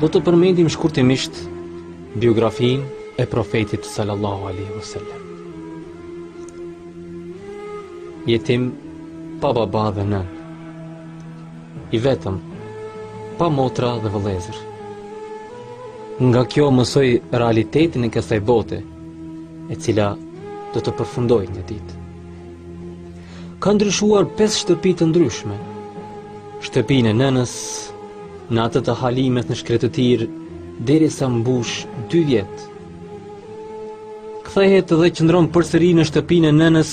Do të përmendim shkurtimisht biografinë e profetit sallallahu alaihi wasallam. Jetim pa baba dhe nën. I vetëm pa motra dhe vëllezër. Nga kjo mësoi realitetin e kësaj bote, e cila do të përfundojë një ditë. Ka ndryshuar pesë shtëpi të ndryshme. Shtëpinë e nënës, në atë të Halimes në shkretëtirë, derisa mbush dy vjet. Kthehet dhe qëndron përsëri në shtëpinë e nënës,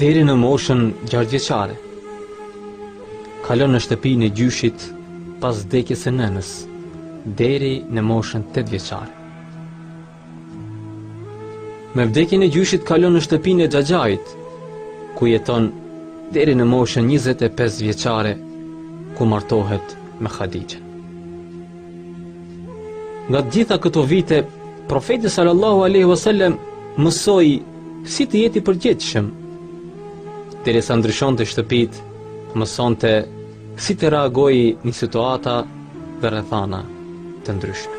deri në moshën gjashtëvjeçare. Kalon në shtëpinë e gjyshit, pas vdekjes së nënës, deri në moshën tetëvjeçare. Me vdekjen e gjyshit kalon në shtëpinë e xhaxhait, ku jeton deri në moshën 25 vjeçare, ku martohet me Hadixhen. Nga të gjitha këto vite, profeti sallallahu alaihi wasallam mësoi si të jetë i përgjegjshëm. Derisa ndryshonte shtëpitë, mësonte si të reagojë në situata dhe rrethana të ndryshme.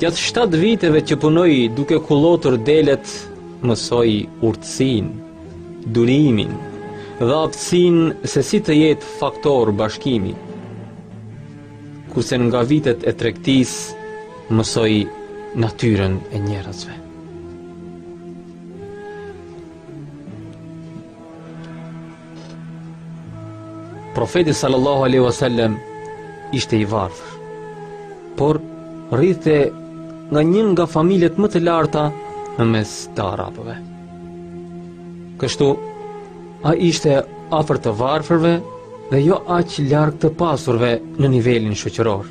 Gjatë 7 viteve që punoi duke kullotur delet, mësoi urtësinë, durimin dhe aftësinë se si të jetë faktor bashkimi. Kurse nga vitet e tregtisë, mësoi natyrën e njerëzve. Profeti sallallahu alaihi wasallam ishte i varfër. Por rridhte nga një nga familjet më të larta në mes të arabëve. Kështu ai ishte afër të varfërve dhe jo aq larg të pasurve në nivelin shoqëror.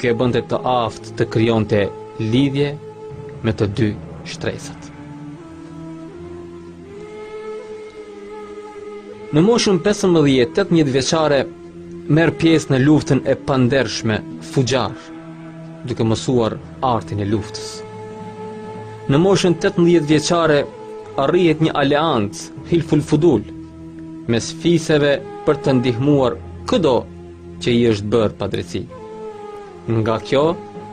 Kjo e bënte të aftë të krijonte lidhje me të dy shtresat. Në moshën 15-18 vjeçare merr pjesë në luftën e pandershme Fuxhar, duke mësuar artin e luftës. Në moshën 18 vjeçare arrihet një aleancë Hilful Fudul mes fiseve për të ndihmuar këdo që i është bërë padrejtësi. Nga kjo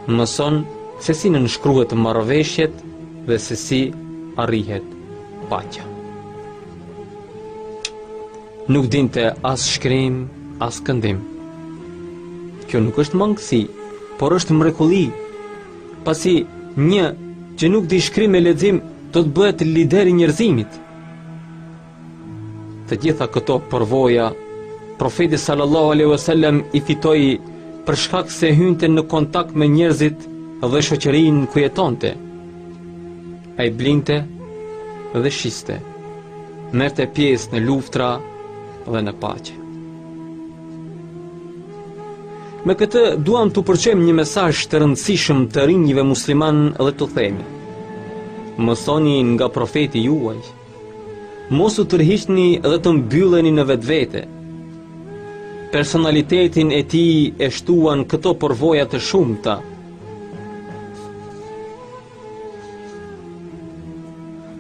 mëson se si nënshkruhen marrëveshjet dhe se si arrihet paqja. Nuk dinte as shkrim, as këndim. Kjo nuk është mangësi, por është mrekulli. Pasi një që nuk di shkrim e lexim do të bëhet lideri i njerëzimit. Të gjitha këto përvoja, profeti sallallahu alaihi wasallam i fitoi për shkak se hynte në kontakt me njerëzit dhe shoqërinë ku jetonte. Ai blinte dhe shiste. Merrte pjesë në luftra dhe në paqe. Me këtë duam t'u përçojmë një mesazh të rëndësishëm të rinjve muslimanë dhe t'u themi. Mësoni nga profeti juaj. Mos u tërhiqni dhe të mbylleni në vetvete. Personalitetin e tij e shtuan këto përvoja të shumta.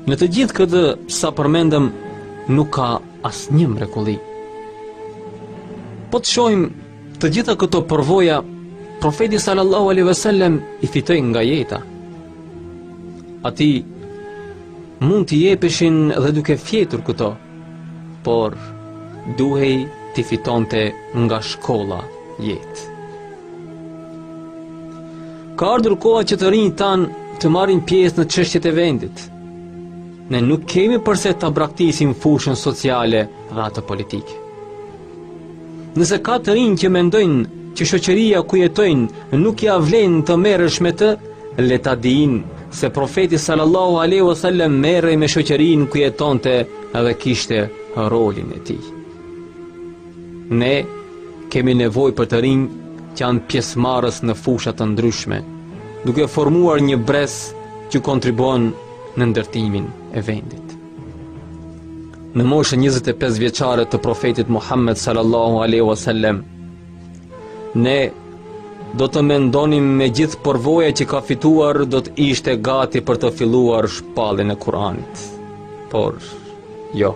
Në të gjithë këtë sa përmendëm nuk ka asnjë mrekulli. Po të shohim Të gjitha këto përvoja Profeti sallallahu alaihi wasallam i fitoi nga jeta. Atij mund t'i jepeshin dhe duke fjetur këto, por duhej t'i fitonte nga shkolla jetë. Ka ardhur koha që të rinjtë tanë të marrin pjesë në çështjet e vendit. Ne nuk kemi përse ta braktisim fushën sociale dhe atë politike. Nëse ka të rinj që mendojnë që shoqëria ku jetojnë nuk ia vlen të merresh me të, le ta dinë se profeti sallallahu alaihi wasallam merrej me shoqërinë ku jetonte dhe kishte rolin e tij. Ne kemi nevojë për të rinj që janë pjesëmarrës në fusha të ndryshme, duke formuar një brez që kontribuon në ndërtimin e vendit. Në moshën 25 vjeçare të profetit Muhammed sallallahu alaihi wasallam ne do të mendonim me gjithë përvoja që ka fituar do të ishte gati për të filluar shpalljen e Kuranit. Por jo.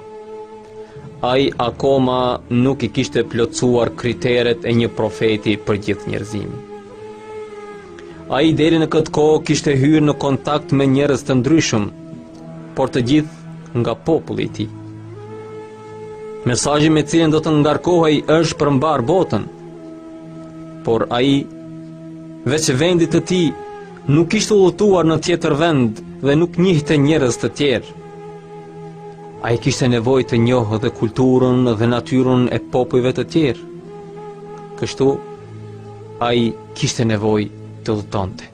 Ai akoma nuk i kishte plotësuar kriteret e një profeti për gjithë njerëzimin. Ai deri në këtë kohë kishte hyrë në kontakt me njerëz të ndryshëm, por të gjithë nga populli i tij. Mesazhi me të cilin do të ngarkohej është për mbarë botën. Por ai veç vendit të tij nuk kishte udhëtuar në tjetër vend dhe nuk njihte njerëz të tjerë. Ai kishte nevojë të njohë dhe kulturën dhe natyrën e popujve të tjerë. Kështu ai kishte nevojë të udhëtonte.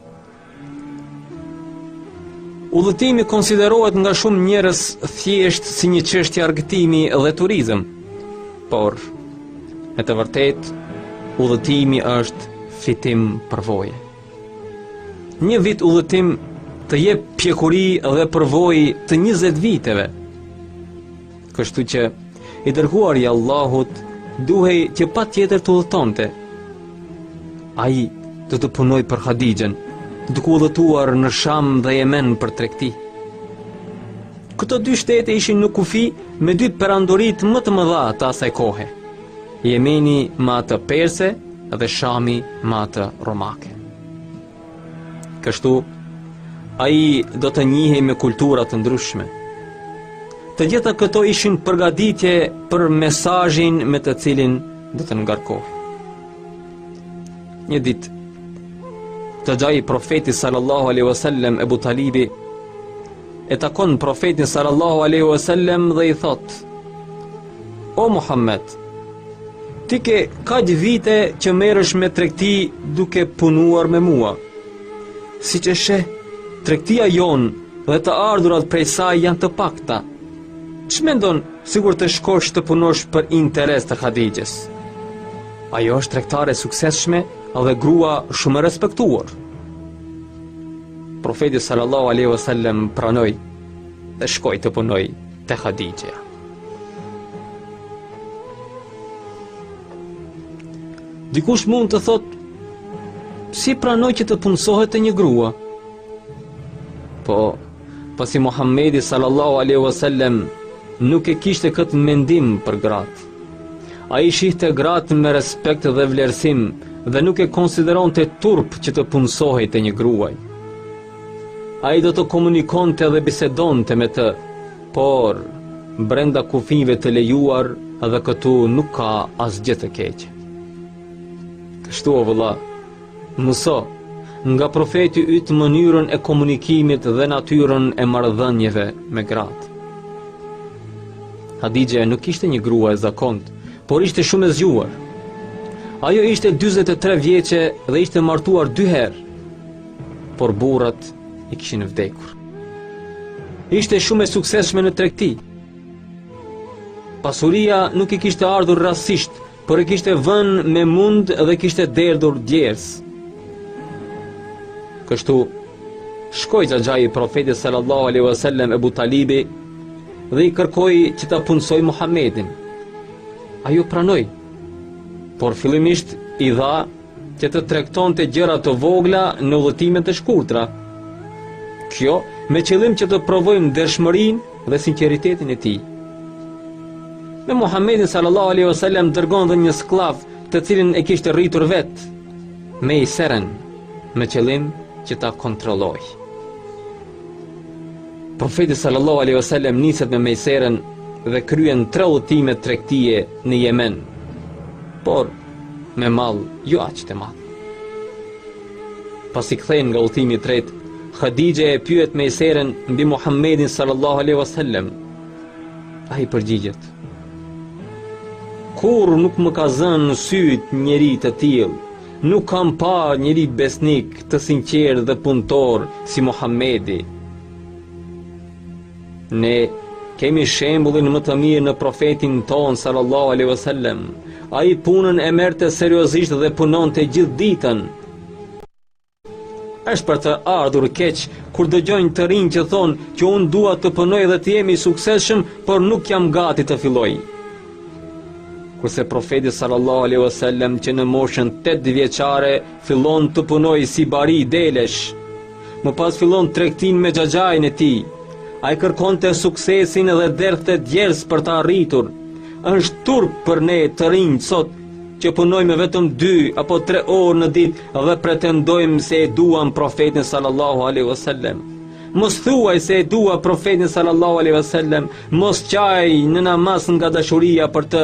Udhëtimi konsiderohet nga shumë njerëz thjesht si një çështje argëtimi dhe turizëm. Por në të vërtetë udhëtimi është fitim përvoje. Një vit udhëtim të jep pjekuri dhe përvojë të 20 viteve. Kështu që, i dërguar i Allahut, duhej që patjetër të udhëtonte. Ai do të punojë për Hadixhen, duke udhëtuar në Sham dhe Jemen për tregti. Këto dy shtete ishin në kufi me dy perandoritë më të mëdha të asaj kohe. Jemeni me atë perse dhe Shami me atë romake. Kështu, ai do të njihej me kultura të ndryshme. Të gjitha këto ishin përgatitje për mesazhin me të cilin do të ngarkohej. Një ditë, xhaxhai i profetit sallallahu alaihi wasallam Ebu Talibi, e takon profetin sallallahu alaihi wasallam dhe i thotë, O Muhammed, Ti ke kaq vite që merresh me tregti duke punuar me mua. Siç e sheh, tregtia jonë dhe të ardhurat prej saj janë të pakta. Ç'mendon sikur të shkosh të punosh për interes të Hadixhes? Ajo është tregtare e suksesshme dhe grua shumë e respektuar. Profeti sallallahu alaihi wasallam pranoi dhe shkoi të punojë te Hadixhja. Dikush mund të thotë si pranoi që të punësohet te një grua. Po, pasi Muhammedi sallallahu alaihi wasallam nuk e kishte këtë mendim për gratë. Ai i shihte gratë me respekt dhe vlerësim dhe nuk e konsideronte turp që të punësohej te një gruaj. Ai do të komunikonte dhe bisedonte me të, Por, brenda kufijve të lejuar dhe këtu nuk ka asgjë të keqe. Kështu o vëlla, mëso nga profeti yt mënyrën e komunikimit dhe natyrën e marrëdhënieve me gratë. Hadixhja nuk ishte një grua e zakontë, por ishte shumë e zgjuar. Ajo ishte 43 vjeçe dhe ishte martuar dy herë. por burrat i kishin vdekur. Ishte shumë e suksesshme në tregti. Pasuria nuk i kishte ardhur rastësisht, por e kishte vënë me mund dhe kishte derdhur djersë. Kështu shkoi xhaxhai i profetit sallallahu alaihi wasallam Abu Talibi dhe i kërkoi që ta punësojë Muhammedin. Ajo pranoi, por fillimisht i dha që të tregtonte gjëra të vogla në udhëtime të shkurtra. Kjo me qëllim që t'i provojë ndershmërinë dhe sinqeritetin e tij. Me Muhammedin sallallahu alaihi wasallam dërgon dhe një skllav, të cilin e kishte rritur vetë Mejseren, me qëllim që ta kontrollojë. Profeti sallallahu alaihi wasallam niset me Mejseren dhe kryen tre udhëtime tregtie në Jemen. Por me mall jo aq të madh. Pasi kthehen nga udhëtimi i tretë, Hadixha e pyet Mejseren mbi Muhammedin sallallahu alaihi wasallam. Ai përgjigjet: Kurrë nuk më ka zënë sytë njeri të tillë, nuk kam pa njeri besnik të sinqertë dhe punëtor si Muhammedi. Ne kemi shembullin më të mirë në profetin tonë sallallahu alaihi wasallam. Ai punën e merrte seriozisht dhe punonte gjithë ditën. Është për të ardhur keq kur dëgjon të rinj që thonë që unë dua të punoj dhe të jem i suksesshëm, por nuk jam gati të filloj. Kurse profeti sallallahu alaihi wasallam që në moshën 8 vjeçare fillon të punojë si bari delesh, Më pas fillon tregtinë me xhaxhain e tij. Ai kërkonte suksesin dhe derdhte djersë për ta arritur. Është turp për ne të rinjtë sot që punojmë vetëm 2 apo 3 orë në ditë dhe pretendojmë se e duam profetin sallallahu alaihi wasallam. Mos thuaj se e dua profetin sallallahu alaihi wasallam, mos qaj në namaz nga dashuria për të.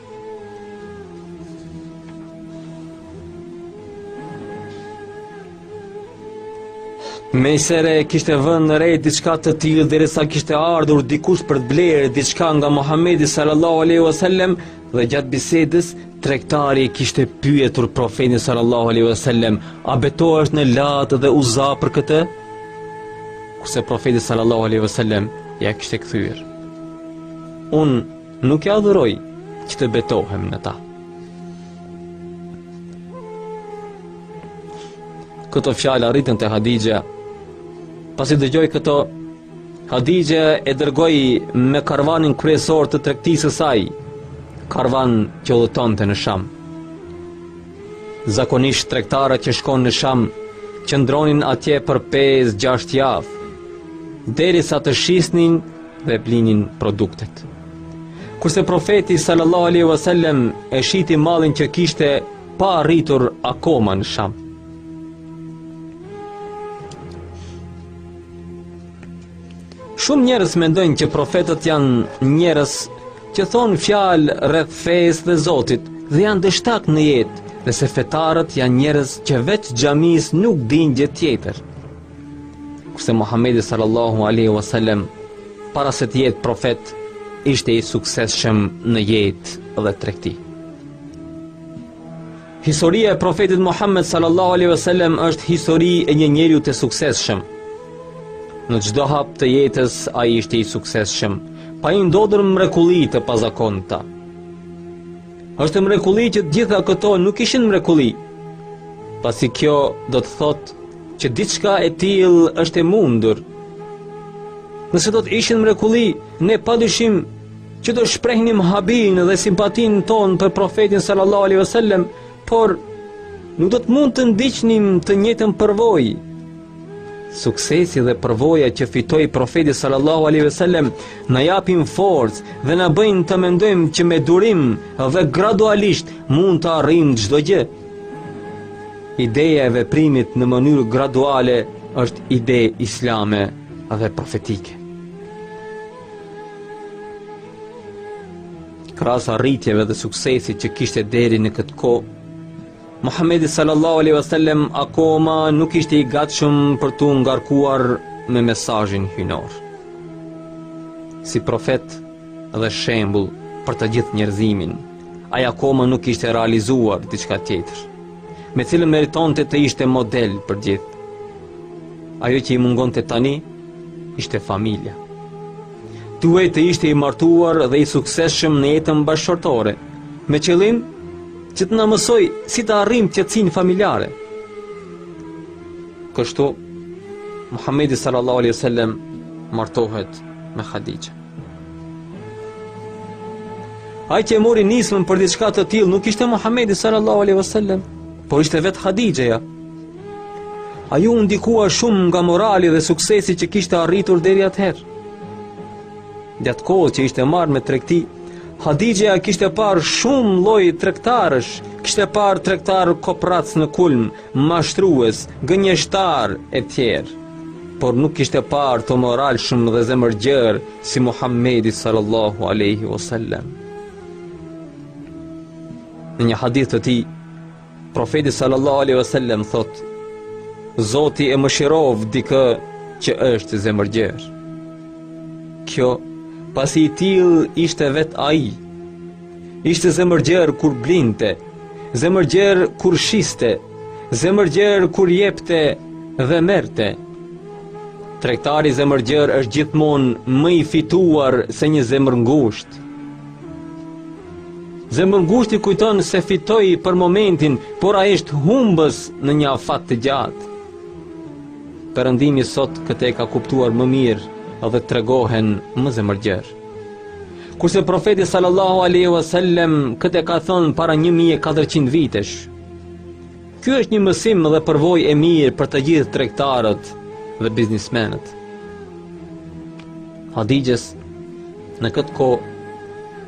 Mejsere kishte vënë re diçka të tillë derisa kishte ardhur dikush për të blerë diçka nga Muhamedi sallallahu alaihi wasallam dhe gjatë bisedës tregtari e kishte pyetur profetin sallallahu alaihi wasallam a betohesh në Lat dhe Uza për këtë? Kurse profeti sallallahu alaihi wasallam ia kishte kthyer. Unë Nuk e adhuroj që të betohem në ta. Këto fjalë arritën te Hadixha. Pasi dëgjoi këto, Hadixha e dërgoi me karvanin kryesor të tregtisë së saj, karvan që udhëtonte në Sham. Zakonisht tregtarët që shkonin në Sham qëndronin atje për 5-6 javë, derisa të shisnin dhe blinin produktet. Kurse profeti sallallahu alaihi wasallam e shiti mallin që kishte pa arritur akoma në Sham. Shumë njerëz mendojnë që profetët janë njerëz që thonë fjalë rreth fesë dhe Zotit dhe janë dështakë në jetë, dhe se fetarët janë njerëz që veç xhamisë nuk dinë gjë tjetër. Kurse Muhamedi sallallahu alaihi wasallam para se të jetë profet ishte i suksesshëm në jetë dhe tregti. Historia e profetit Muhamed sallallahu alaihi wasallam është histori e një njeriu të suksesshëm. Në çdo hap të jetës ai ishte i suksesshëm, pa i ndodhur mrekulli të pazakonta. Është mrekulli që të gjitha këto nuk ishin mrekulli, pasi kjo do të thotë që diçka e tillë është e mundur. Nëse do të ishin mrekulli, ne padyshim që do shprehnim habinë dhe simpatinë tonë për profetin sallallahu alaihi wasallam, por nuk do të mund të ndiqnim të njëjtën përvojë. Suksesi dhe përvoja që fitoi profeti sallallahu alaihi wasallam na japin forcë dhe na bëjnë të mendojmë që me durim dhe gradualisht mund të arrijmë çdo gjë. Ideja e veprimit në mënyrë graduale është ide islame dhe profetike. Krahas arritjeve dhe suksesit që kishte deri në këtë kohë, Muhamedi sallallahu alaihi wasallam akoma nuk ishte i gatshëm për t'u ngarkuar me mesazhin hyjnor. Si profet dhe shembull për të gjithë njerëzimin, ai akoma nuk kishte realizuar diçka tjetër, me të cilën meritonte të ishte model për të gjithë. Ajo që i mungonte tani ishte familja. Duhej të ishte i martuar dhe i suksesshëm në jetën bashkëshortore, me qëllim Që të na mësojë si të arrijmë qetësinë familjare. Kështu Muhamedi sallallahu alaihi wasallam martohet me Hadixha. Ai që e mori nismën për diçka të tillë nuk ishte Muhamedi sallallahu alaihi wasallam, por ishte vetë Hadixheja. Ajo u ndikua shumë nga morali dhe suksesi që kishte arritur deri atëherë. Gjatë kohës që ishte marrë me tregti, Hadixheja kishte parë shumë lloje tregtarësh, kishte parë tregtarë koprracë në kulm, mashtrues, gënjeshtarë e tjerë. Por nuk kishte parë të moralshëm dhe zemërgjerë si Muhamedi sallallahu alaihi wasallam. Në një hadith të tij, Profeti sallallahu alaihi wasallam thotë: Zoti e mëshiroftë dikë që është zemërgjerë. Kjo pasi i tillë ishte vetë ai. Ishte zemërgjerë kur blinte, zemërgjerë kur shiste, zemërgjerë kur jepte dhe merrte. Tregtari zemërgjerë është gjithmonë më i fituar se një zemërngushtë. Zemërngushti kujton se fitoi për momentin, por ai është humbës në një afat të gjatë. Perëndimi sot këtë e ka kuptuar më mirë dhe tregohen më zemërgjerë. Kurse profeti sallallahu alaihi wasallam këtë e ka thënë para 1400 vitesh. Ky është një mësim dhe përvojë e mirë për të gjithë tregtarët dhe biznesmenët. Hadixhes në këtë kohë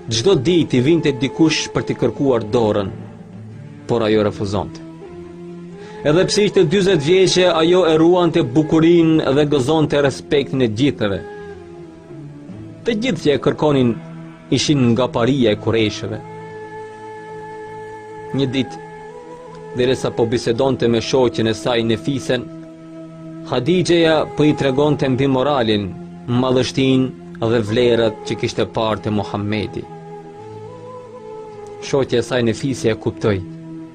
çdo ditë i vinte dikush për t'i kërkuar dorën por ajo refuzonte edhe pse ishte 40 vjeçe ajo e ruante bukurinë dhe gëzonte respektin e të gjithëve Të gjithë që e kërkonin ishin nga paria e kurejshëve. Një ditë, derisa po bisedonte me shoqen e saj Nefisen, Hadixheja po i tregonte mbi moralin, madhështinë dhe vlerat që kishte parë te Muhammedi. Shoqja e saj Nefisja e kuptoi,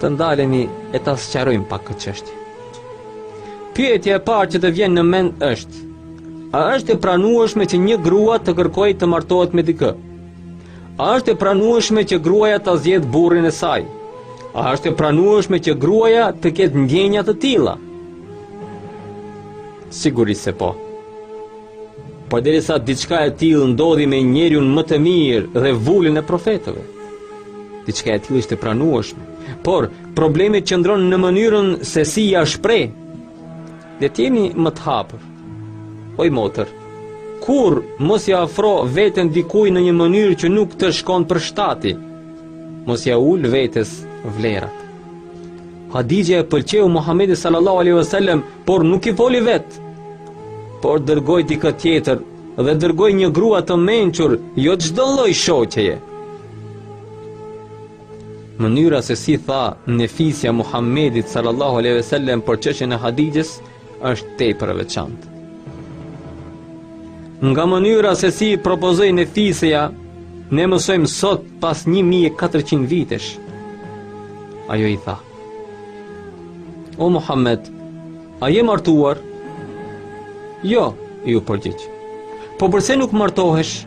Të ndalemi e ta sqarojmë pak këtë çështje. Pyetja e parë që të vjen në mend është: A është e pranueshme që një grua të kërkojë të martohet me dikë? A është e pranueshme që gruaja ta zgjedhë burrin e saj? A është e pranueshme që gruaja të ketë ndjenja të tilla? Sigurisht se po. Përderisa diçka e tillë ndodhi me njeriun më të mirë dhe vulën e profetëve. Diçka e tillë është e pranueshme, por problemi qëndron në mënyrën se si ia shpreh. Le të jemi më të hapur. Oj motër, kurrë mos ia afro veten dikujt në një mënyrë që nuk të shkon për shtati. Mos ia ul vetes vlerat. Hadixhja e pëlqeu Muhammedin sallallahu alaihi wasallam, por nuk i foli vetë. Por dërgoi dikë tjetër dhe dërgoi një grua të mençur, jo çdo lloj shoqeje. Mënyra se si i tha Nefisja Muhammedit sallallahu alaihi wasallam për çështjen e Hadixhes Është tepër e veçantë. Nga mënyra se si i propozoi Nefisja, ne mësojmë sot pas 1400 vitesh. Ajo i tha, O Muhammed, a je martuar? Jo, iu përgjigj. Po përse nuk martohesh?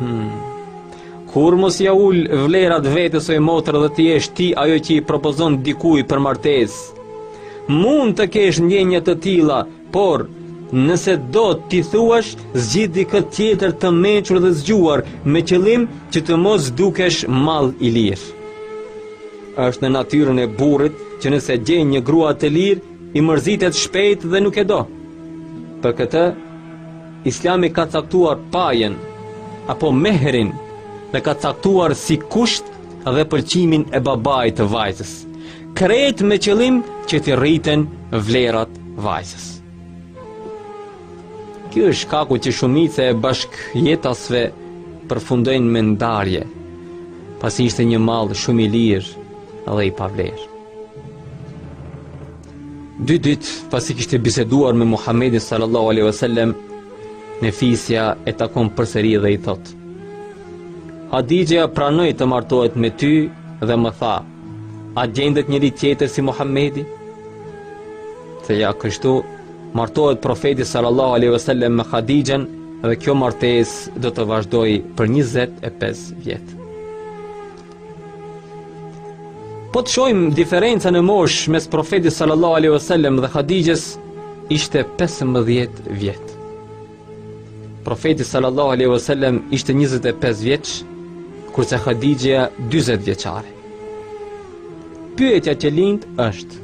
Hmm. Kurrë mos ia ul vlerat vetes oj motër dhe të jesh ti ajo që i propozon dikujt për martesë. Mund të kesh ndjenja të tilla, por nëse do t'i thuash zgjidh dikë tjetër të mençur dhe të zgjuar me qëllim që të mos dukesh mall i lirë. Është në natyrën e burrit që nëse gjen një grua të lirë, i mërzitet shpejt dhe nuk e do. Për këtë Islami ka caktuar pajën apo mehrin dhe ka caktuar si kusht dhe pëlqimin e babait të vajzës, krejt me qëllim që t'i rriten vlerat vajzës. Ky është shkaku që shumica e bashkëjetesave përfundojnë me ndarje, pasi ishte një mall shumë i lirë dhe i pavlerë. Dy ditë pasi kishte biseduar me Muhammedin sallallahu alaihi wasallam, Nefisja e takon përsëri dhe i thotë: Hadixha pranoi të martohet me ty dhe më tha: A gjendet njeri tjetër si Muhammedi? Dhe ja kështu martohet profeti sallallahu alaihi wasallam me Hadixhen dhe kjo martesë do të vazhdojë për 25 vjet. Po të shohim diferenca në moshë mes profetit sallallahu alaihi wasallam dhe Hadixhes ishte 15 vjet. Profeti sallallahu alaihi wasallam ishte 25 vjeç, kurse Hadixhja 40 vjeçare. Pyetja që lind është: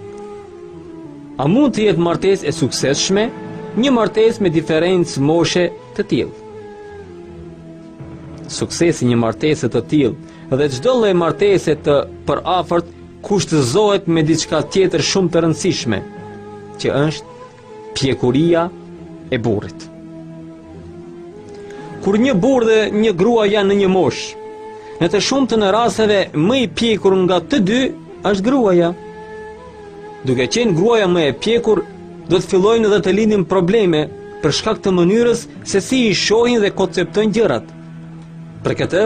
A mund të jetë martesë e suksesshme një martesë me diferencë moshe të tillë? Suksesi i një martese të tillë dhe çdo lloj martese të përafërt kushtëzohet me diçka tjetër shumë të rëndësishme, që është pjekuria e burrit. Kur një burrë dhe një grua janë në një moshë, në të shumtën e rasteve më i pjekur nga të dy është gruaja. Duke qenë gruaja më e pjekur, do të fillojnë edhe të lindin probleme për shkak të mënyrës se si i shohin dhe konceptojnë gjërat. Për këtë,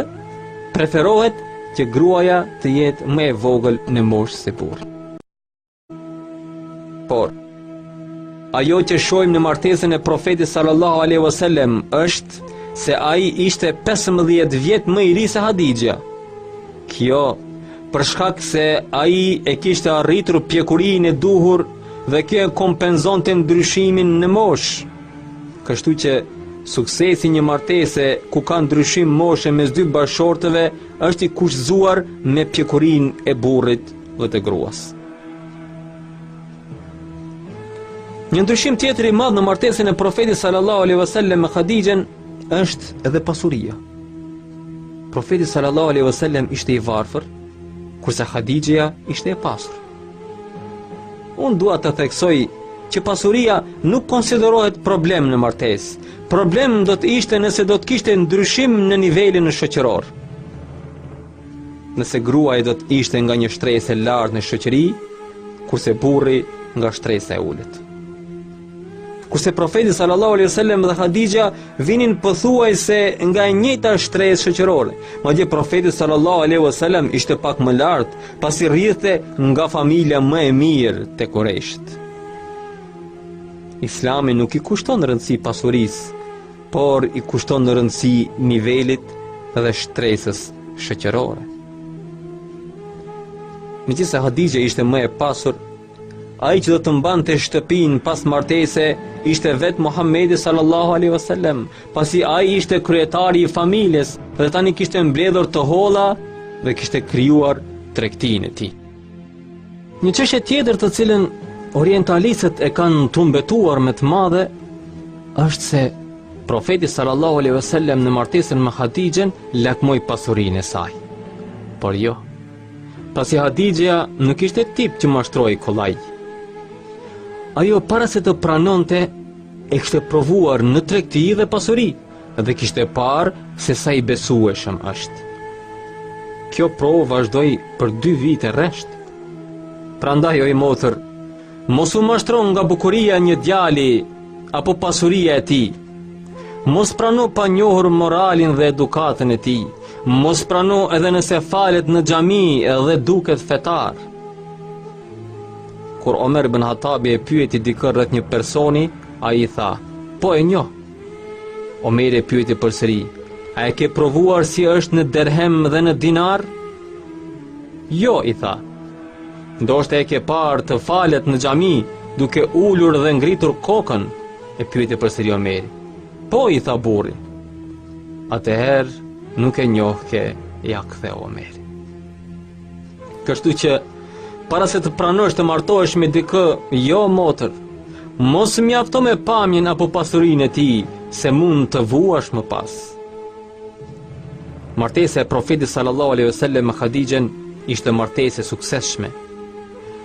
preferohet që gruaja të jetë më e vogël në moshë se burri. Por, ajo që shohim në martesën e profetit sallallahu alaihi wasallam është se ai ishte 15 vjet më i ri se Hadixha. Kjo për shkak se ai e kishte arritur pjekurinë e duhur dhe kjo e kompenzonte ndryshimin në moshë. Kështu që suksesi një martese ku ka ndryshim moshe mes dy bashkëshortëve është i kushtëzuar me pjekurinë e burrit dhe të gruas. Një ndryshim tjetër i madh në martesën e Profetit sallallahu alejhi wasallam me Hadixhen është edhe pasuria. Profeti sallallahu alejhi wasallam ishte i varfër, kurse Hadixheja ishte e pasur. Unë dua të theksoj që pasuria nuk konsiderohet problem në martesë. Problem do të ishte nëse do të kishte ndryshim në nivelin shoqëror. Nëse gruaja do të ishte nga një shtresë e lartë në shoqëri, kurse burri nga shtresa e ulët. Kurse profeti sallallahu alaihi wasallam dhe Hadixheja vinin pothuajse nga e njëjta shtresë shoqërore. Madje profeti sallallahu alaihi wasallam ishte pak më lart, pasi rridhte nga familja më e mirë te Kurejshit. Islami nuk i kushton rëndësi pasurisë, por i kushton rëndësi nivelit dhe shtresës shoqërore. Megjithëse Hadixheja ishte më e pasur Ai që do të mbante shtëpinë pas martese ishte vetë Muhamedi sallallahu alaihi wasallam, pasi ai ishte kryetari i familjes dhe tani kishte mbledhur të holla dhe kishte krijuar tregtinë e tij. Një çështje tjetër të cilën orientalistët e kanë trumbetuar me të madhe është se profeti sallallahu alaihi wasallam në martesën me Hadixhen lakmoi pasurinë e saj. Por jo, Pasi Hadixheja nuk ishte tip që mashtrohej kollaj. Ajo para se të pranonte e kishte provuar në tregti dhe pasuri dhe kishte parë se sa i besueshëm është. Kjo provë vazhdoi për dy vite rresht. Prandaj oj motër, Mos u mashtro nga bukuria e një djali apo pasuria e tij. Mos prano pa njohur moralin dhe edukatën e tij. Mos prano edhe nëse falet në xhami dhe duket fetar. Kur Omer ibn Hatabi e pyeti dikë rreth një personi, ai i tha: "Po e njoh." Omeri e pyeti përsëri: "A e ke provuar si është në derhem dhe në dinar?" "Jo," i tha. Ndoshta e ke parë të falet në xhami, duke ulur dhe ngritur kokën, e pyeti përsëri Omeri. Po i tha burri. Atëherë nuk e njihke, ia ktheu Omeri. Kështu që para se të pranosh të martohesh me dikë, oj motër, mos u mjafto me pamjen apo pasurinë e tij, se mund të vuash më pas. Martesa e Profetit sallallahu alejhi ue sellem me Hadixhen ishte martesë e suksesshme.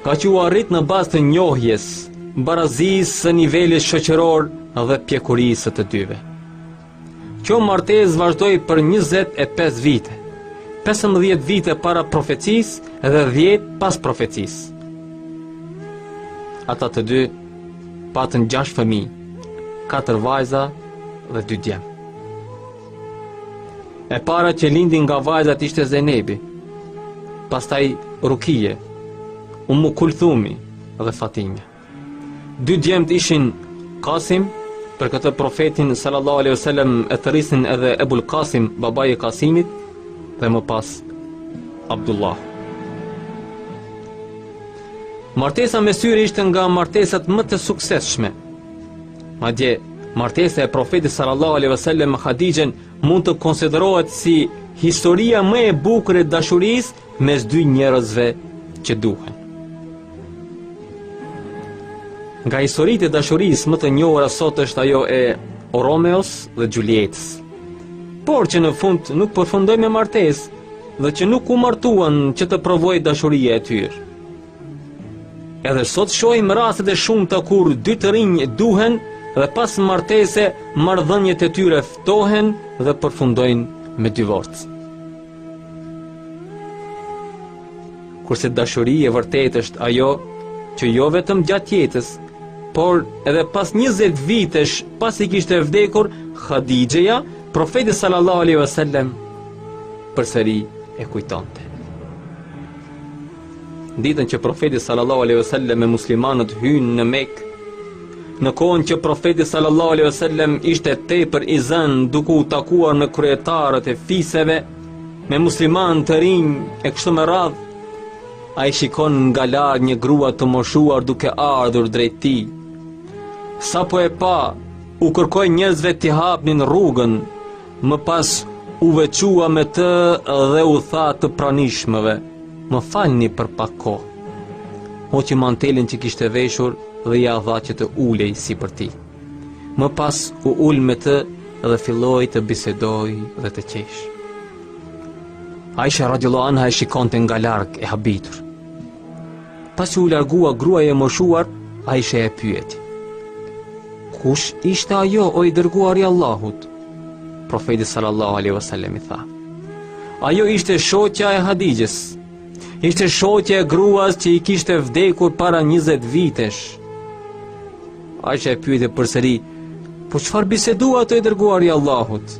Ngaqë u arrit në bazë të njohjes, barazisë së nivelit shoqëror dhe pjekurisë së të dyve. Kjo martesë vazhdoi për 25 vite, 15 vite para profecisë dhe 10 pas profecisë. Ata të dy patën 6 fëmijë, 4 vajza dhe 2 djem. E para që lindi nga vajzat ishte Zenebi, pastaj Rukije, Umu Kulthumi dhe Fatimja. Dy djemtë ishin Kasim, për këtë profetin sallallahu alaihi wasallam e thërrisin edhe Ebul Kasim, babai i Kasimit dhe më pas Abdullah. Martesa mes tyre ishte nga martesat më të suksesshme Madje, martesa e profetit sallallahu alaihi wasallam me Hadixhen mund të konsiderohet si historia më e bukur e dashurisë mes dy njerëzve që duhen. Nga historitë e dashurisë më të njohura sot është ajo e Romeos dhe Xhulietës. Por që në fund nuk përfundoi me martesë dhe që nuk u martuan që të provohej dashuria e tyre. Edhe sot shohim raste të shumta kur dy të rinj duhen dhe pas martese marrëdhëniet e tyre ftohen dhe përfundojnë me divorc. Kurse dashuri e vërtetë është ajo që jo vetëm gjatë jetës, por edhe pas 20 vitesh pasi kishte vdekur Hadixheja, profeti sallallahu alaihi wasallam përsëri e kujtonte. Ditën që profeti sallallahu alejhi wasallam me muslimanët hynë në Mekë, në kohën që profeti sallallahu alejhi wasallam ishte tepër i zënë duke u takuar me kryetarët e fiseve, me muslimanë të rinj e kështu me radhë, ai shikon nga larg një grua të moshuar duke ardhur drejt tij. Sapo e pa, u kërkoi njerëzve t'i hapnin rrugën, Më pas u veçua me të dhe u tha të pranishmëve, më falni për pak kohë. Hoqi mantelin që kishte veshur dhe ia dha që të ulej sipër tij. Më pas u ul me të dhe filloi të bisedojë dhe të qeshë. Aisha radhiyallahu anha e shikonte nga larg e habitur. Pasi u largua gruaja e moshuar, Aisha e pyeti: Kush ishte ajo o i dërguar i Allahut? Profeti sallallahu alaihi wasallam i tha: Ajo ishte shoqja e Hadixhes. Ishte shoqja e gruas që i kishte vdekur para 20 vitesh. Aisha e pyeti përsëri: Po çfarë biseduat o i dërguar i Allahut?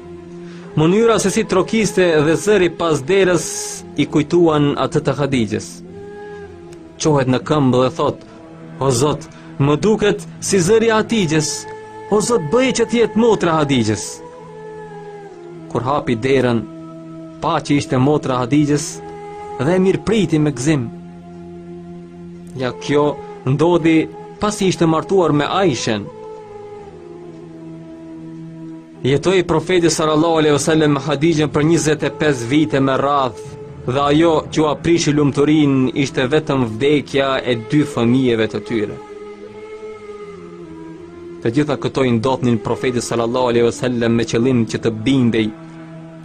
Mënyra se si trokiste dhe zëri pas derës i kujtuan atë të Hadixhes. Çohet në këmbë dhe thotë, o zot, më duket si zëri i Hadixhes, o zot bëje që të jetë motra e Hadixhes. Kur hapi derën, pa që ishte motra e Hadixhes dhe e mirëpriti me gëzim. Ja kjo ndodhi pasi ishte martuar me Aishen, Jetoi profeti sallallahu alejhi wasallam me Hadixhen për 25 vite me radhë dhe ajo që ua prishi lumturinë ishte vetëm vdekja e dy fëmijëve të tyre. Të gjitha këto i ndodhnin profetit sallallahu alejhi wasallam me qëllim që të bindej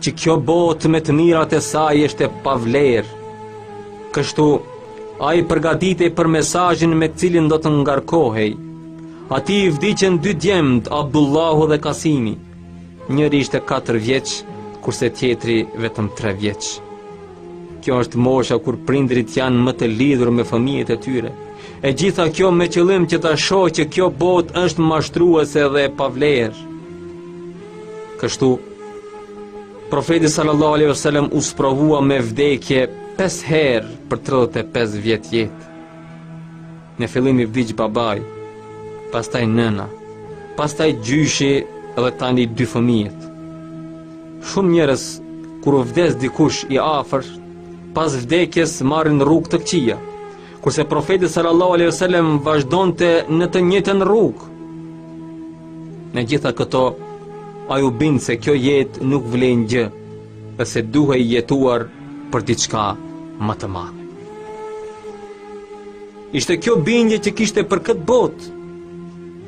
që kjo botë me të mirat e saj është e pavlerë. Kështu ai përgatitej për mesazhin me të cilin do të ngarkohej. Atij i vdiqën dy djemtë, Abdullahu dhe Kasimi. Njëri ishte katër vjeç, kurse tjetri vetëm tre vjeç. Kjo është mosha kur prindërit janë më të lidhur me fëmijët e tyre. E gjitha kjo me qëllim që ta shohë që kjo botë është mashtruese dhe e pavlerë. Kështu Profeti sallallahu alaihi wasallam u sprovua me vdekje 5 herë për 35 vjet jetë. Në fillim i vdiq babai, pastaj nëna, pastaj gjyshi dhe tani dy fëmijët. Shumë njerëz kur u vdes dikush i afërt, pas vdekjes marrin rrugë të këqija. Kurse profeti sallallahu alejhi wasallam vazhdonte në të njëjtën rrugë. Me gjithë këto, ai u bind se kjo jetë nuk vlen gjë, dhe se duhej jetuar për diçka më të madhe. Ishte kjo bindje që kishte për këtë botë,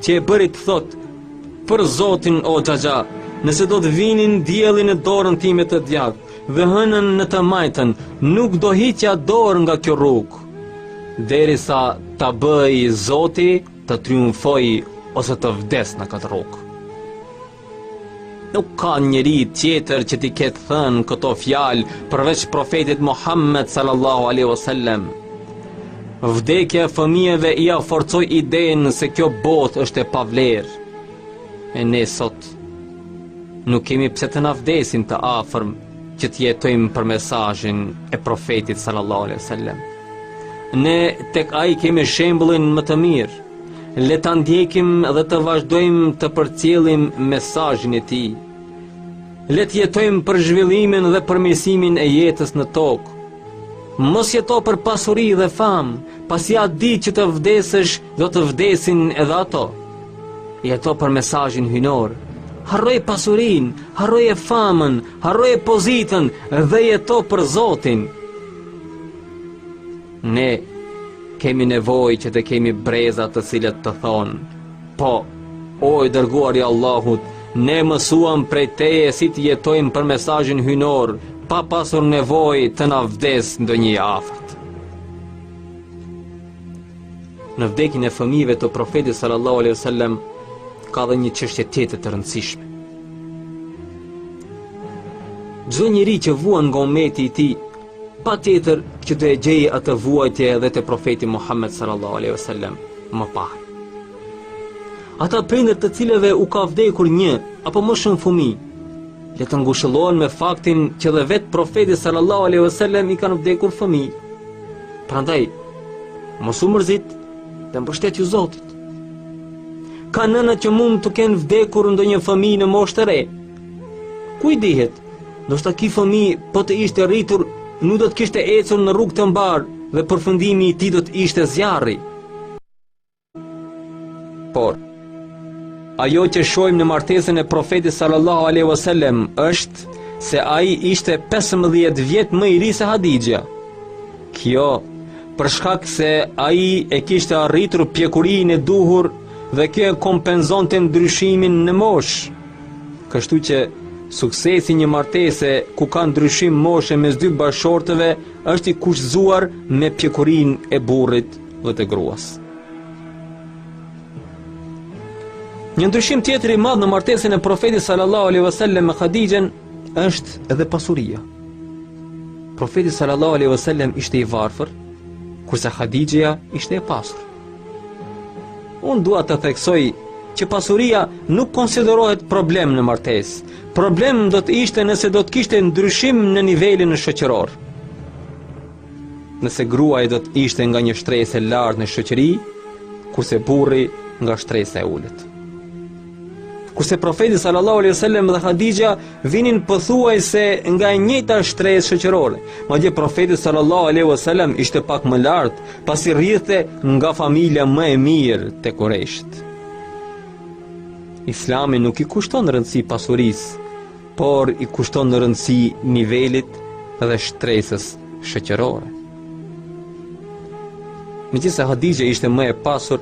që e bëri të thotë, për Zotin o Xhaxha, nëse do të vinin diellin në dorën time të djathtë dhe hënën në të majtën, nuk do hiqja dorë nga kjo rrugë. Derisa ta bëjë Zoti të triumfojë ose të vdes në këtë rrugë. Nuk ka njeri tjetër që t'i ketë thënë këto fjalë përveç profetit Muhammed sallallahu alaihi wasallam. Vdekja e fëmijëve ia forcoi idenë se kjo botë është e pavlerë. E ne sot nuk kemi pse të na vdesin të afërm që të jetojmë për mesazhin e profetit sallallahu alaihi wasallam. Ne tek ai kemi shembullin më të mirë. Le ta ndjekim dhe të vazhdojmë të përcjellim mesazhin e tij. Le të jetojmë për zhvillimin dhe përmirësimin e jetës në tokë. Mos jeto për pasuri dhe famë, pasi atë ditë që të vdesësh, do të vdesin edhe ato. Jeto për mesazhin hyjnor. Harroje pasurinë, harroje famën, harroje pozitën dhe jeto për Zotin. Ne kemi nevojë që të kemi breza të cilët të thonë, po, o i dërguari i Allahut, ne mësuam prej teje si të jetojmë për mesazhin hyjnor, pa pasur nevojë të na vdesë ndonjë i afërt. Në vdekjen e fëmijëve të profetit sallallahu alaihi wasallam ka dhe një çështje tjetër të rëndësishme. Çdo njeri që vuan nga ummeti i tij Patjetër që do e gjejë atë vuajtje edhe te profeti Muhammed sallallahu alaihi wasallam më parë. Ata prindër të cilëve u ka vdekur një apo më shumë fëmijë, le të ngushëllohen me faktin që dhe vetë profetit sallallahu alaihi wasallam i kanë vdekur fëmijë. Prandaj, mos u mërzit dhe mbështetju Zotit. Ka nëna që mund t'u kenë vdekur ndonjë fëmijë në moshë të re, Ku i dihet, ndoshta ky fëmijë po të ishte rritur, nuk do të kishte ecur në rrugë të mbarë dhe përfundimi i tij do të ishte zjarri. Por ajo që shohim në martesën e profetit sallallahu alejhi wasallam është se ai ishte 15 vjet më i ri se Hadixhja. Kjo për shkak se ai e kishte arritur pjekurinë e duhur dhe kjo e kompenzonte ndryshimin në moshë. Kështu që, suksesi i një martese ku ka ndryshim moshe mes dy bashkëshortëve është i kushtëzuar me pjekurinë e burrit dhe të gruas. Një ndryshim tjetër i madh në martesën e Profetit sallallahu alaihi wasallam me Hadixhen është edhe pasuria. Profeti sallallahu alaihi wasallam ishte i varfër, kurse Hadixheja ishte e pasur. Unë dua të theksoj që pasuria nuk konsiderohet problem në martesë. Problem do të ishte nëse do të kishte ndryshim në nivelin shoqëror. Nëse gruaja do të ishte nga një shtresë e lartë në shoqëri, kurse burri nga shtresa e ulët. Kurse profeti sallallahu alejhi ue sellem dhe Hadixha vinin pothuajse nga e njëjta shtresë shoqërore. Madje profeti sallallahu alejhi ue sellem ishte pak më lart, pasi rridhte nga familja më e mirë te Kurejshit. Islami nuk i kushton rëndësi pasurisë, por i kushton rëndësi nivelit dhe shtresës shoqërore. Megjithëse Hadixha ishte më e pasur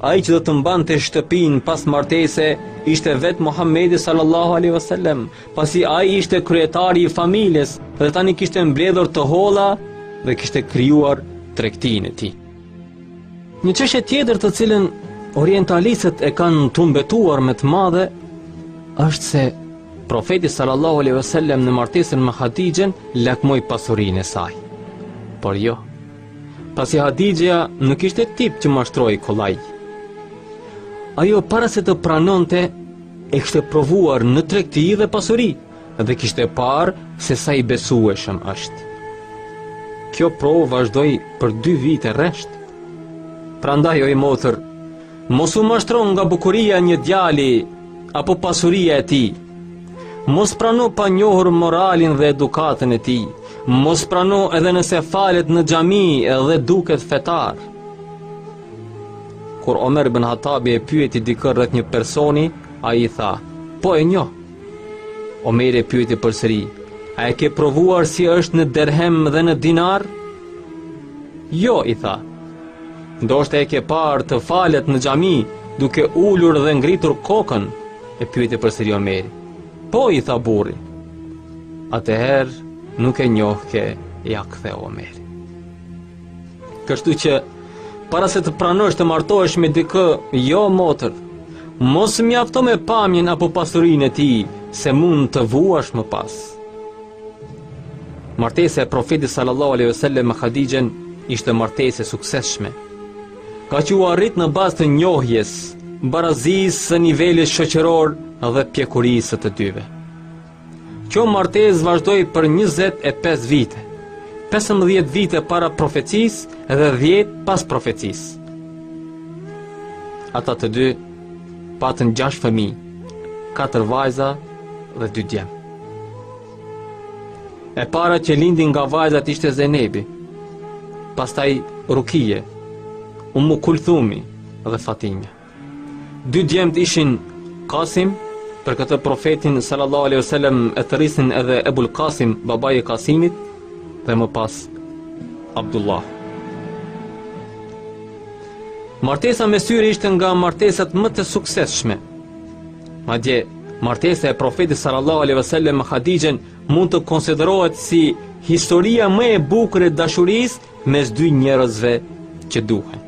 Ai që do të mbante shtëpinë pas martese ishte vetë Muhamedi sallallahu alaihi wasallam, pasi ai ishte kryetari i familjes dhe tani kishte mbledhur të holla dhe kishte krijuar tregtinë e tij. Një çështje tjetër të cilën orientalistët e kanë trumbetuar me të madhe është se profeti sallallahu alejhi wasallam në martesën me Hadixhen lakmoi pasurinë e saj. Por jo, Pasi Hadixhja nuk ishte tip që mashtrohej kollaj. Ajo para se të pranonte e kishte provuar në tregti dhe pasuri dhe kishte parë se sa i besueshëm është. Kjo provë vazhdoi për dy vite rresht. Prandaj oj motër, Mos u mashtro nga bukuria e një djali apo pasuria e tij. Mos prano pa njohur moralin dhe edukatën e tij. Mos prano edhe nëse falet në xhami dhe duket fetar. Kur Omer ibn Hatabi e pyeti dikë rreth një personi, ai i tha: "Po e njoh." Omeri e pyeti përsëri: "A e ke provuar si është në derhem dhe në dinar?" "Jo," i tha. Ndoshta e ke parë të falet në xhami, duke ulur dhe ngritur kokën, e pyeti përsëri Omeri. Po i tha burri. Atëherë nuk e njohke, ia ktheu Omeri. Kështu që para se të pranosh të martohesh me dikë, oj motër, mos u mjafto me pamjen apo pasurinë e tij, se mund të vuash më pas. Martesa e Profetit sallallahu alejhi ue sellem me Hadixhen ishte martesë e suksesshme ngaqë u arrit në bazë të njohjes, barazisë së nivelit shoqëror dhe pjekurisë së të dyve. Kjo martesë vazhdoi për 25 vite, 15 vite para profecisë dhe 10 pas profecisë. Ata të dy patën 6 fëmijë, 4 vajza dhe 2 djem. E para që lindi nga vajzat ishte Zenebi, pastaj Rukije, Ummu Kulthumi dhe Fatime. Dy djemtë ishin Kasim, për këtë profetin sallallahu alaihi wasallam e thërrisnin edhe Ebul Kasim, babai i Kasimit dhe më pas Abdullah. Martesa mes tyre ishte nga martesat më të suksesshme Madje, martesa e profetit sallallahu alejhi wasallam me Hadixhen mund të konsiderohet si historia më e bukur e dashurisë mes dy njerëzve që duhen.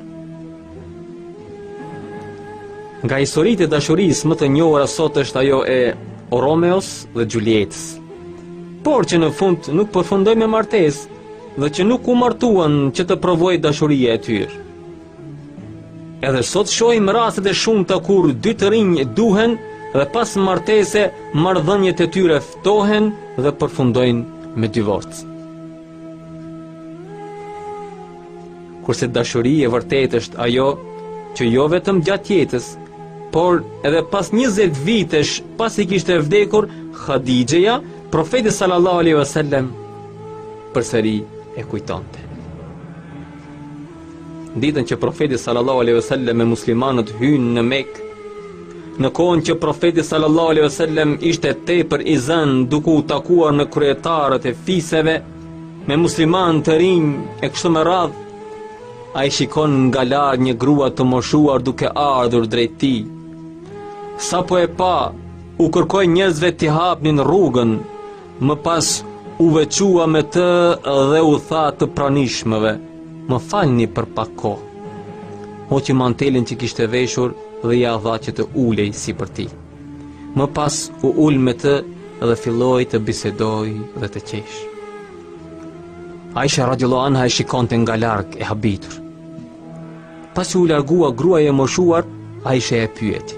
Nga historitë e dashurisë më të njohura sot është ajo e Romeos dhe Xhulietës. Por që në fund nuk përfundoi me martesë dhe që nuk u martuan që të provohej dashuria e tyre. Edhe sot shohim rastet e shumta kur dy të rinj duhen dhe pas martese marrëdhëniet e tyre ftohen dhe përfundojnë me divorc. Kurse dashuri e vërtetë është ajo që jo vetëm gjatë jetës, por edhe pas 20 vitesh pasi kishte vdekur Hadixheja, profeti sallallahu alaihi wasallam përsëri e kujtonte. Ditën që profeti sallallahu alejhi wasallam me muslimanët hynë në Mekë, në kohën që profeti sallallahu alejhi wasallam ishte tepër i zënë duke u takuar me kryetarët e fiseve, me muslimanë të rinj e kështu me radhë, ai shikon nga larg një grua të moshuar duke ardhur drejt tij. Sapo e pa, u kërkoi njerëzve t'i hapnin rrugën Më pas u veçua me të dhe u tha të pranishmëve, më falni për pak kohë. Hoqi mantelin që kishte veshur dhe ia dha që të ulej sipër tij. Më pas u ul me të dhe filloi të bisedojë dhe të qeshë. Aisha radhiyallahu anha e shikonte nga larg e habitur. Pasi u largua gruaja e moshuar, Aisha e pyeti: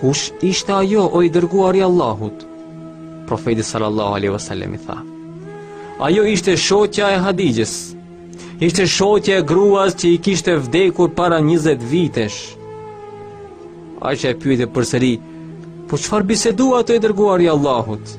Kush ishte ajo o i dërguari i Allahut? Profeti sallallahu alaihi wasallam i tha: Ajo ishte shoqja e Hadixhes. Ishte shoqja e gruas që i kishte vdekur para 20 vitesh. Aisha e pyeti përsëri: Po çfarë biseduat o i dërguari i Allahut?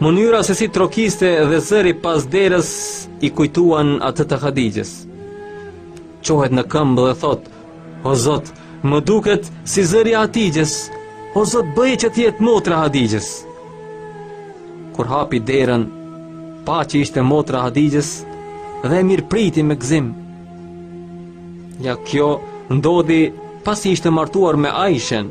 Mënyra se si trokiste dhe zëri pas derës i kujtuan atë të Hadixhes. Çohet në këmbë dhe thotë, o zot, më duket si zëri i Hadixhes, o zot bëje që të jetë motra e Hadixhes. Kur hapi derën, pa që ishte motra e Hadixhes dhe e mirëpriti me gëzim. Ja kjo ndodhi pasi ishte martuar me Aishen,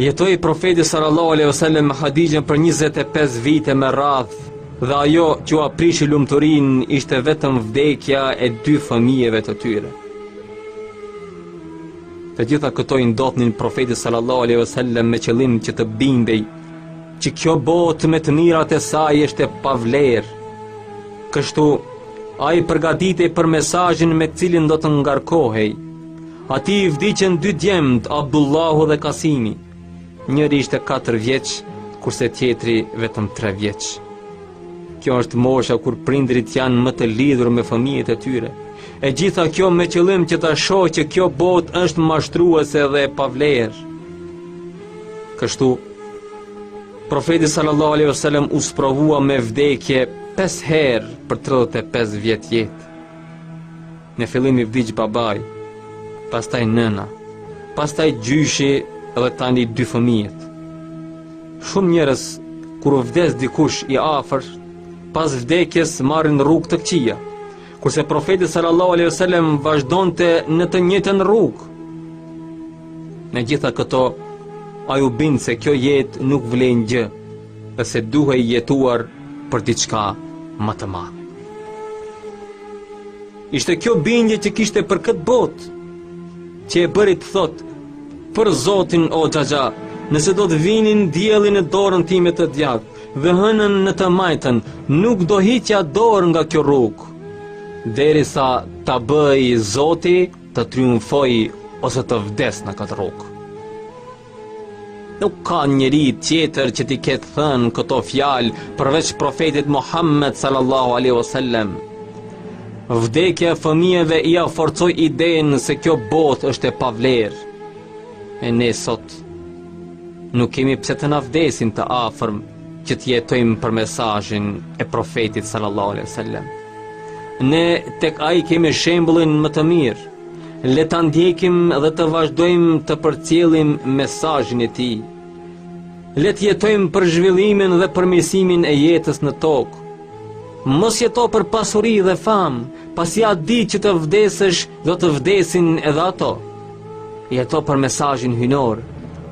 Jetoi Profeti sallallahu alejhi ue sellem me Hadixhen për 25 vite me radhë dhe ajo që ua prishi lumturinë ishte vetëm vdekja e dy fëmijëve të tyre. Të gjitha këto i ndodhnin Profetit sallallahu alejhi ue sellem me qëllim që të bindej që kjo botë me të mirat e saj është e pavlerë. Kështu ai përgatitej për mesazhin me të cilin do të ngarkohej. Atij i vdiqën dy djemtë, Abdullahu dhe Kasimi. Njëri ishte 4 vjeç, kurse tjetri vetëm 3 vjeç. Kjo është mosha kur prindërit janë më të lidhur me fëmijët e tyre. E gjitha kjo me qëllim që ta shohë që kjo botë është mashtruese dhe e pavlerë. Kështu Profeti sallallahu alaihi wasallam u sprovua me vdekje 5 herë për 35 vjet jetë. Në fillim i vdiq babai, pastaj nëna, pastaj gjyshi dhe tani dy fëmijët. Shumë njerëz kur u vdes dikush i afër, pas vdekjes marrin rrugë të këqija. Kurse profeti sallallahu alejhi ue sellem vazhdonte në të njëjtën rrugë. Me gjithë këto, ai u bind se kjo jetë nuk vlen gjë, dhe se duhej jetuar për diçka më të madhe. Ishte kjo bindje që kishte për këtë botë, që e bëri të thotë për Zotin o xhaxha, nëse do të vinin diellin në dorën time të djathtë dhe hënën në të majtën, nuk do hiqja dorë nga kjo rrugë. Derisa ta bëjë Zoti të triumfojë ose të vdes në këtë rrugë. Nuk ka njeri tjetër që t'i ketë thënë këto fjalë përveç profetit Muhammed sallallahu alaihi wasallam. Vdekja e fëmijëve ia forcoi idenë se kjo botë është e pavlerë. E ne sot nuk kemi pse të na vdesin të afërm. që të jetojmë për mesazhin e profetit sallallahu alejhi ue sellem. Ne tek ai kemi shembullin më të mirë. Le ta ndjekim dhe të vazhdojmë të përcjellim mesazhin e tij. Le të jetojmë për zhvillimin dhe përmirësimin e jetës në tokë. Mos jeto për pasuri dhe famë, pasi atë ditë që të vdesësh, do të vdesin edhe ato. Jeto për mesazhin hyjnor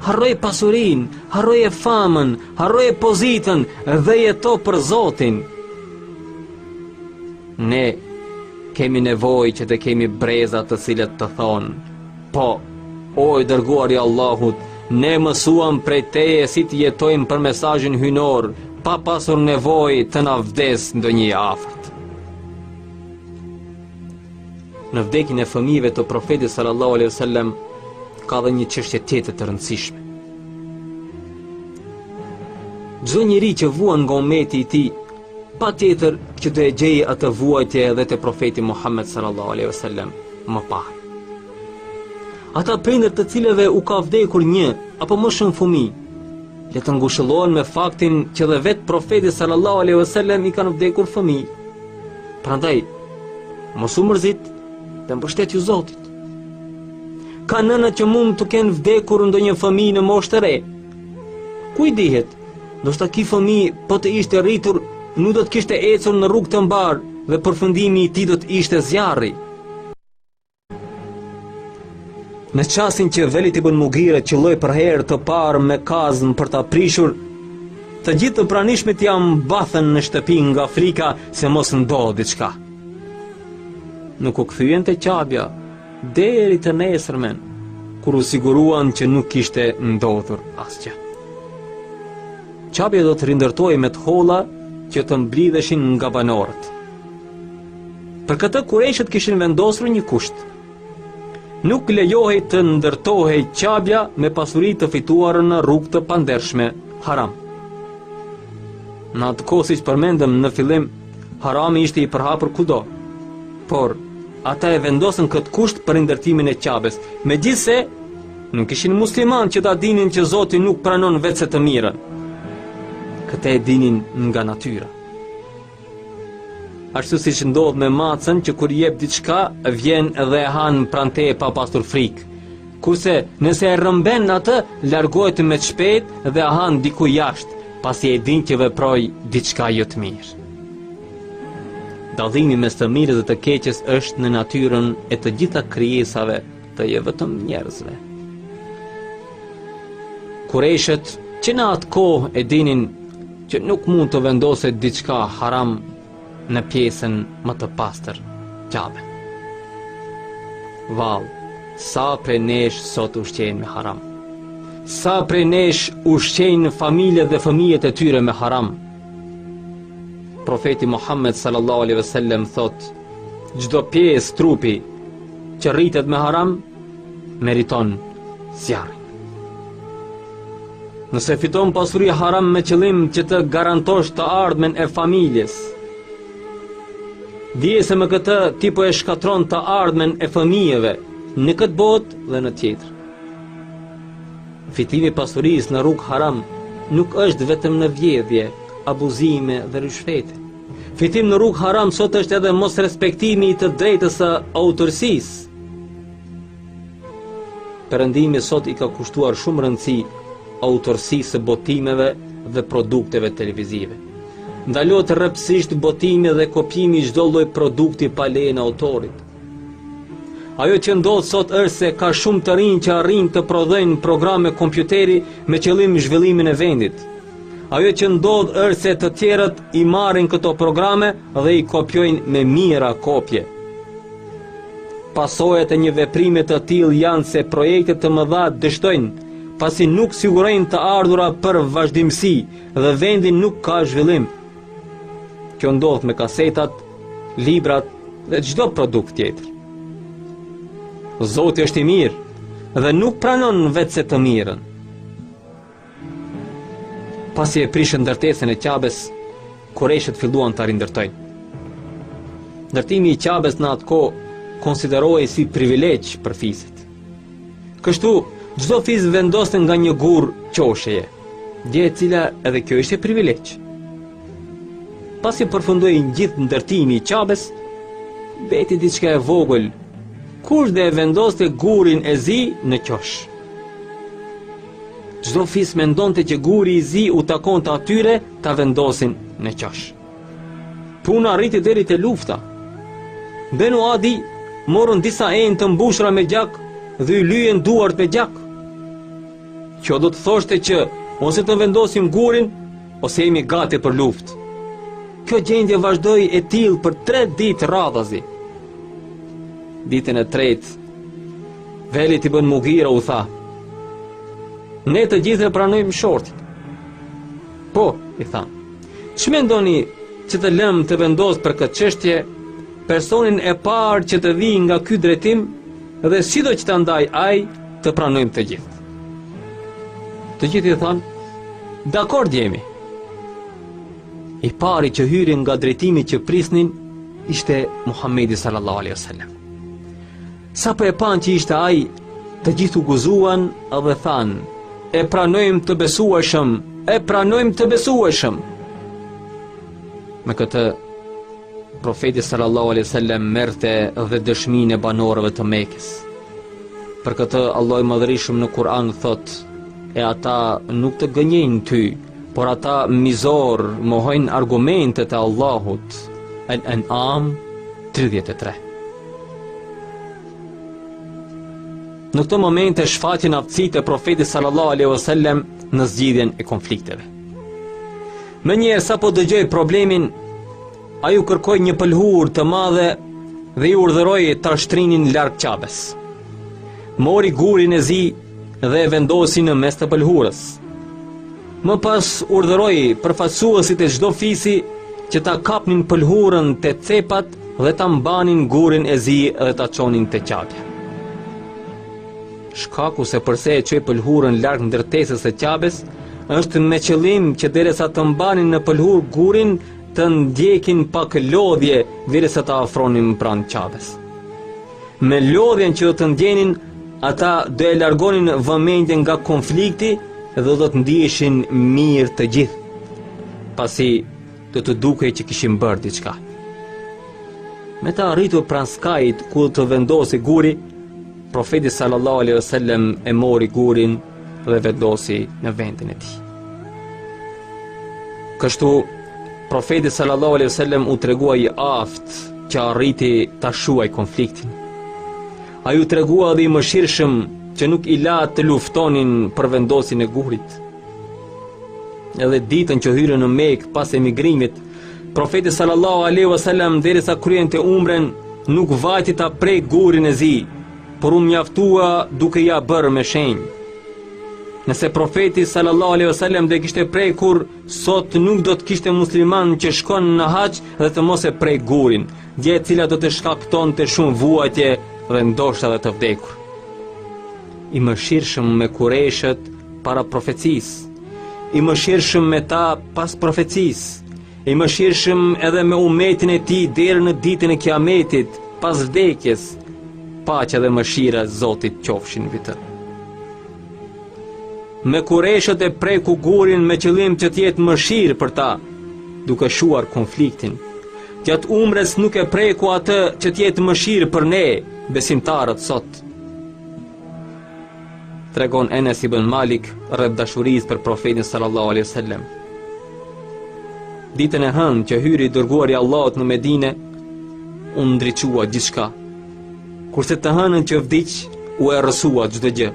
Harroje pasurinë, harroje famën, harroje pozitën dhe jeto për Zotin Ne kemi nevojë që të kemi breza të cilët të thonë Po, o i dërguari i Allahut, ne mësuam prej teje si të jetojmë për mesazhin hyjnor Pa pasur nevojë të na vdesë ndonjë i afërt Në vdekjen e fëmijëve të Profetit sallallahu alejhi dhe sellem ka dhe një çështje tjetër të rëndësishme. Çdo njeri që vuan nga ummeti i tij, patjetër që do e gjejë atë vuajtje edhe te Profeti Muhammed sallallahu alejhi dhe sellem më parë. Ata prindër të cilëve u ka vdekur një apo më shumë fëmijë, le të ngushëllohen me faktin që edhe vetë Profetit sallallahu alejhi dhe sellem i kanë vdekur fëmijë. Prandaj Mos u mërzit dhe mbështetju Zotit. Ka nëna që mund t'u kenë vdekur ndonjë fëmijë në moshë të re. Ku i dihet, ndoshta ky fëmijë po të ishte rritur, nuk do të kishte ecur në rrugë të mbarë dhe përfundimi i tij do të ishte zjarri. Në çastin që Velid ibn Mugire qëlloi për herë të parë me kazmë për ta prishur, të gjithë të pranishmit ia mbathën në shtëpi nga frika se mos ndodh diçka. Nuk u kthyen te Qabja, deri të nesërmen, kur u siguruan që nuk kishte ndodhur asgjë. Qabja do të rindërtohej me të holla që të mblidheshin nga banorët. Për këtë kurejshët kishin vendosur një kusht. Nuk lejohej të ndërtohej qabja me pasuri të fituar në rrugë të pandershme, haram. Në atë kohë siç përmendëm në fillim, harami ishte i përhapur kudo. Por ata e vendosën këtë kusht për ndërtimin e qabes, megjithëse nuk ishin muslimanë që ta dinin që Zoti nuk pranon veçse të mirën. Këtë e dinin nga natyra. Ashtu siç ndodh me macën që kur i jep diçka, vjen dhe e han pranë teje pa pasur frikë. Kurse, nëse e rrëmben atë, largohet me të shpejtë dhe e han diku jashtë, pasi e din që veproi diçka jo të mirë. Dallimi mes të mirës dhe të keqes është në natyrën e të gjitha krijesave, e jo vetëm njerëzve. Kurejshët që në atë kohë e dinin që nuk mund të vendoset diçka haram në pjesën më të pastër Qabe. Vallë, sa prej nesh sot ushqehen me haram? Sa prej nesh ushqejnë familjet dhe fëmijët e tyre me haram? Profeti Muhammed sallallahu alaihi wasallam thotë Çdo pjesë trupi që rritet me haram meriton zjarrin. Nëse fiton pasuri haram me qëllim që të garantosh të ardhmen e familjes, dije se me këtë ti po e shkatërron të ardhmen e fëmijëve në këtë botë dhe në tjetër. Fitimi i pasurisë në rrugë haram nuk është vetëm në vjedhje, abuzime dhe ryshfete. Fitim në rrugë haram sot është edhe mosrespektimi i të drejtës së autorësisë. Perëndimi sot i ka kushtuar shumë rëndësi autorësisë së botimeve dhe produkteve televizive. Ndalohet rreptësisht botimi dhe kopjimi i çdo lloj produkti pa lejen e autorit. Ajo që ndodh sot është se ka shumë të rinj që arrijnë të prodhojnë programe kompjuteri me qëllim zhvillimin e vendit. Ajo që ndodh është se të tjerët i marrin këto programe dhe i kopjojnë me mijëra kopje. Pasojat e një veprimi të tillë janë se projekte të mëdha dështojnë, pasi nuk sigurojnë të ardhura për vazhdimësi dhe vendi nuk ka zhvillim. Kjo ndodh me kasetat, librat dhe çdo produkt tjetër. Zoti është i mirë dhe nuk pranon vetëse të mirën. Pasi e prishën ndërtesën e Qabes, kurejshët filluan ta rindërtojnë. Ndërtimi i Qabes në atë kohë konsiderohej si privilegj për fiset. Kështu, çdo fis vendoste nga një gur qosheje. Gjë e cila edhe kjo ishte privilegj. Pasi përfundoi i gjithë ndërtimi i Qabes, mbeti diçka e vogël, kush do e vendoste gurin e zi në qoshe. Çdo fis mendonte që guri i zi u takonte atyre ta vendosin në qoshe. Puna arriti deri te lufta. Benu Adi morën disa enë të mbushura me gjak dhe i lyen duart me gjak. Kjo do të thoshte që ose ta vendosim gurin, ose jemi gati për luftë. Kjo gjendje vazhdoi e tillë për tre ditë radhazi. Ditën e tretë, Velid ibn Mugira u tha. Ne të gjithë e pranojmë shortin. Po, i thanë. Ç'mendoni që të lëmë të vendosë për këtë çështje, personin e parë që të vijë nga ky drejtim, Dhe sido që ta ndajë ai ta pranojmë të gjithë. Të gjithë i thanë, dakord jemi. I pari që hyri nga drejtimi që prisnin, ishte Muhammedi sallallahu alaihi wasallam. Sapo e panë që ishte ai, të gjithë u gëzuan dhe thanë, e pranojmë të besueshmin, e pranojmë të besueshmin. Me këtë Profeti sallallahu alaihi wasallam merrte dhe dëshminë e banorëve të Mekës. Për këtë Allahu i Madhërisëm në Kur'an thot: "E ata nuk të gënjejnë ty, por ata mizorë mohojnë argumentet e Allahut." Al-An'am 33. Në këto momente shfaqen aftësitë e profetit sallallahu alaihi wasallam në zgjidhjen e konflikteve. Menjëherë sapo dëgjoi problemin, ai u kërkoi një pëlhurë të madhe dhe i urdhëroi ta shtrinin larg Qabes. Mori gurin e zi dhe e vendosi në mes të pëlhurës. Më pas urdhëroi përfaqësuesit e çdo fisi që ta kapnin pëlhurën te cepat dhe ta mbanin gurin e zi dhe ta çonin te Qabja. Shkaku se përse e çoi pëlhurën larg ndërtesës së Qabes është me qëllim që derisa të mbanin në pëlhurë gurin të ndjenin pak lodhje derisa ta afronin pranë Qabes. Me lodhjen që do të ndjenin, ata do e largonin vëmendjen nga konflikti dhe do të ndiheshin mirë të gjithë. Pasi Do të dukej që kishin bërë diçka. Me të arritur pranë skajit ku të vendosej guri, profeti sallallahu alaihi wasallam e mori gurin dhe e vendosi në vendin e tij. Kështu profeti sallallahu alaihi wasallam u tregua i aftë që arriti ta shuajë konfliktin. Ai u tregua dhe i mëshirshëm që nuk i la të luftonin për vendosjen e gurit. Edhe ditën që hyri në Mekë pas emigrimit, profeti sallallahu alaihi wasallam derisa kryente umren, nuk vajti ta prekë gurin e zi, por u mjaftua duke ia bërë me shenjë. Nëse profeti sallallahu alaihi wasallam do e kishte prekur sot nuk do të kishte musliman që shkon në haxh dhe të mos e prekë gurin, gjë e cila do të shkaktonte shumë vuajtje dhe ndoshta edhe të vdekur. I mëshirshëm me kurejshët para profecisë, i mëshirshëm me ta pas profecisë, i mëshirshëm edhe me umetin e tij deri në ditën e kiametit, pas vdekjes, paqja dhe mëshira e Zotit qofshin mbi të. Me kurejshët e preku gurin me qëllim që të jetë mëshirë për ta, duke shuar konfliktin, gjatë umres nuk e preku atë që të jetë mëshirë për ne, besimtarët sot. Tregon Enes ibn Malik rreth dashurisë për Profetin sallallahu alaihi wasallam. Ditën e hënë që hyri i Dërguari i Allahut në Medinë, u ndriçua gjithçka. Kurse të hënën që vdiq, u errësua çdo gjë.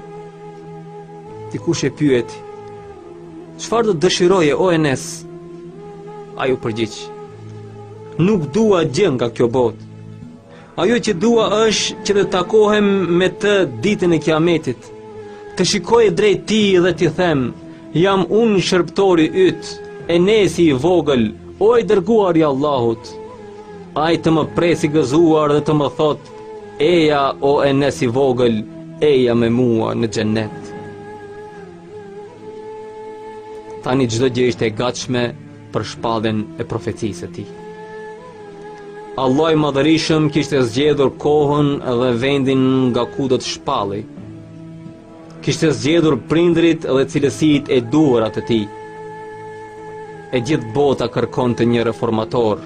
Dikush e pyeti: Çfarë do të dëshiroje o Enes? Ai u përgjigj: Nuk dua gjë nga kjo botë. Ajo që dua është që të takohem me të ditën e kiametit, të shkoj drejt tij dhe t'i them, jam unë shërbëtori yt, Enesi i vogël, o i Dërguar i Allahut. Ai të më presë i gëzuar dhe të më thotë, eja o Enes i vogël, eja me mua në xhenet. Tani çdo gjë ishte e gatshme, për shpalljen e profecisë së tij. Allahu i madhërishëm kishte zgjedhur kohën dhe vendin nga ku do ta shpallë. Kishte zgjedhur prindërit dhe cilësitë e duhura të tij. E gjithë bota kërkonte një reformator.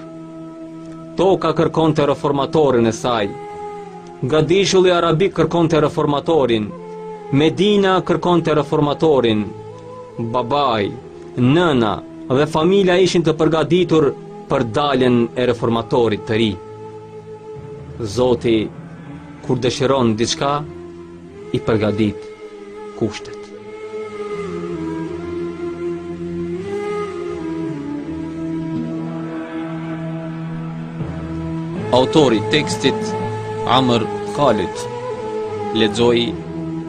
Toka kërkonte reformatorin e saj. Gadishulli arabik kërkonte reformatorin. Medina kërkonte reformatorin. Babai, nëna dhe familja ishin të përgatitur për daljen e reformatorit të ri. Zoti kur dëshiron diçka i përgatit kushtet. Autor i tekstit Amr Khalid. Lexoi